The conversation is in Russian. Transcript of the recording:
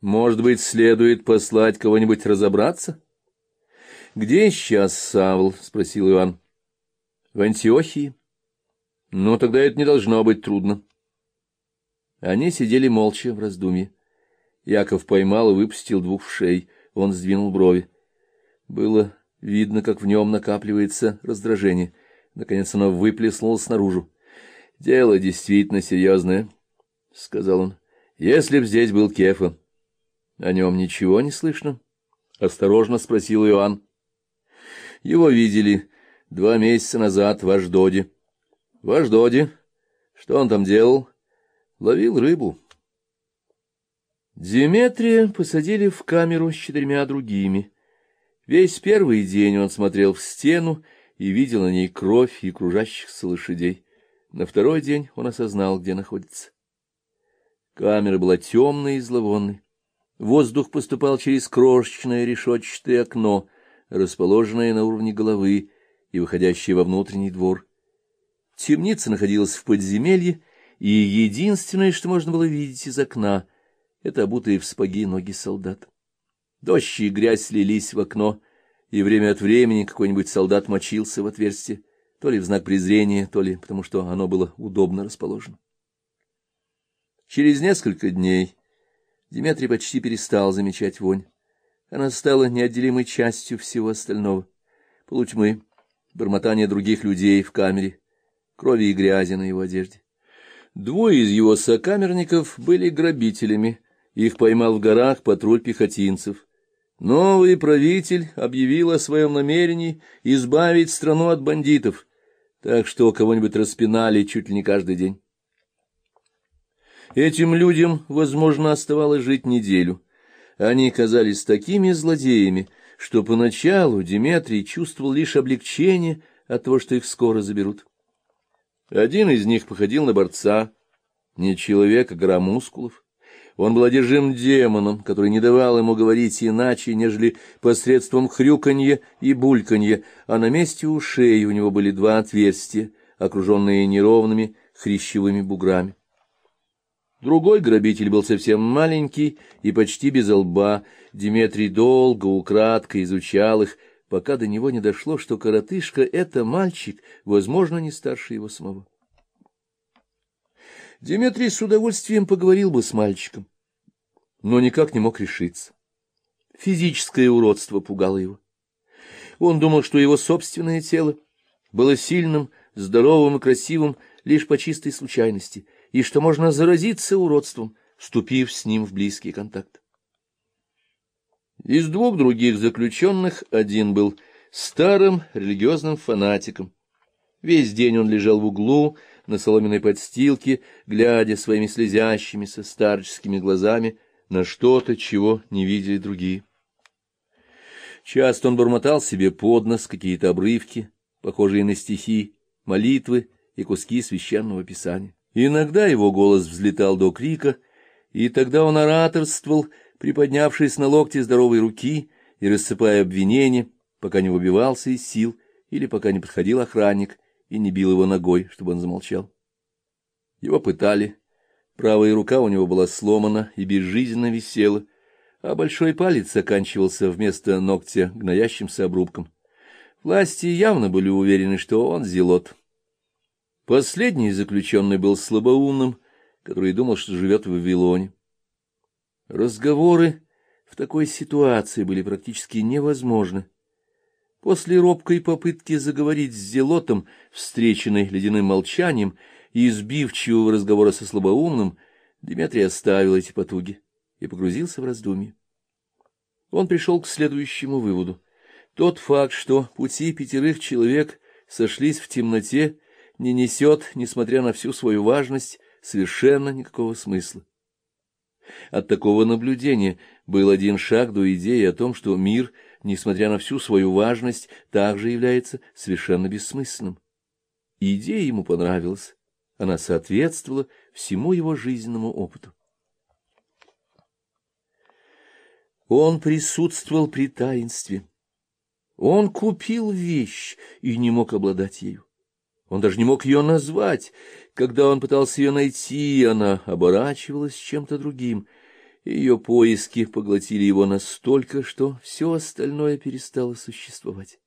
Может быть, следует послать кого-нибудь разобраться? — Где сейчас Савл? — спросил Иван. — В Антиохии. — Ну, тогда это не должно быть трудно. Они сидели молча в раздумье. Яков поймал и выпустил двух вшей. Он сдвинул брови. Было видно, как в нем накапливается раздражение. Наконец оно выплеснулось наружу. — Дело действительно серьезное, — сказал он. — Если б здесь был Кефа. — О нем ничего не слышно? — осторожно спросил Иоанн. Его видели два месяца назад в Аждоде. — В Аждоде? Что он там делал? — Ловил рыбу. Диметрия посадили в камеру с четырьмя другими. Весь первый день он смотрел в стену и видел на ней кровь и кружащихся лошадей. На второй день он осознал, где находится. Камера была темной и зловонной. Воздух поступал через крошечное решетчатое окно, расположенное на уровне головы и выходящее во внутренний двор. Темница находилась в подземелье, и единственное, что можно было видеть из окна, — это обутые в спаги ноги солдат. Дождь и грязь слились в окно, и время от времени какой-нибудь солдат мочился в отверстие, то ли в знак презрения, то ли потому, что оно было удобно расположено. Через несколько дней Дмитрий почти перестал замечать вонь. Она стала неотделимой частью всего остального. Полутьмы, бормотание других людей в камере, крови и грязи на его одежде. Двое из его сокамерников были грабителями. Их поймал в горах патруль пехотинцев. Новый правитель объявил о своем намерении избавить страну от бандитов, так что кого-нибудь распинали чуть ли не каждый день. Этим людям, возможно, оставалось жить неделю. Они казались такими злодеями, что поначалу Диметрий чувствовал лишь облегчение от того, что их скоро заберут. Один из них походил на борца, не человек, а гора мускулов. Он был одержим демоном, который не давал ему говорить иначе, нежели посредством хрюканья и бульканья, а на месте ушей у него были два отверстия, окруженные неровными хрящевыми буграми. Другой грабитель был совсем маленький и почти без лба. Диметрий долго, украдко изучал их, пока до него не дошло, что коротышка — это мальчик, возможно, не старше его самого. Диметрий с удовольствием поговорил бы с мальчиком, но никак не мог решиться. Физическое уродство пугало его. Он думал, что его собственное тело было сильным, здоровым и красивым лишь по чистой случайности — и что можно заразиться уродством, вступив с ним в близкий контакт. Из двух других заключенных один был старым религиозным фанатиком. Весь день он лежал в углу на соломенной подстилке, глядя своими слезящимися старческими глазами на что-то, чего не видели другие. Часто он бормотал себе под нос какие-то обрывки, похожие на стихи, молитвы и куски священного писания. Иногда его голос взлетал до крика, и тогда он ораторствовал, приподнявшись на локте здоровой руки и рассыпая обвинения, пока не выбивался из сил или пока не подходил охранник и не бил его ногой, чтобы он замолчал. Его пытали, правая рука у него была сломана и безжизненно висела, а большой палец оканчивался вместо ногтя гноящимся обрубком. Власти явно были уверены, что он зелот. Последний заключенный был слабоумным, который думал, что живет в Вавилоне. Разговоры в такой ситуации были практически невозможны. После робкой попытки заговорить с Зелотом, встреченной ледяным молчанием и избивчивого разговора со слабоумным, Дмитрий оставил эти потуги и погрузился в раздумье. Он пришел к следующему выводу. Тот факт, что пути пятерых человек сошлись в темноте, не несет, несмотря на всю свою важность, совершенно никакого смысла. От такого наблюдения был один шаг до идеи о том, что мир, несмотря на всю свою важность, также является совершенно бессмысленным. Идея ему понравилась, она соответствовала всему его жизненному опыту. Он присутствовал при таинстве. Он купил вещь и не мог обладать ею. Он даже не мог ее назвать. Когда он пытался ее найти, она оборачивалась чем-то другим. Ее поиски поглотили его настолько, что все остальное перестало существовать.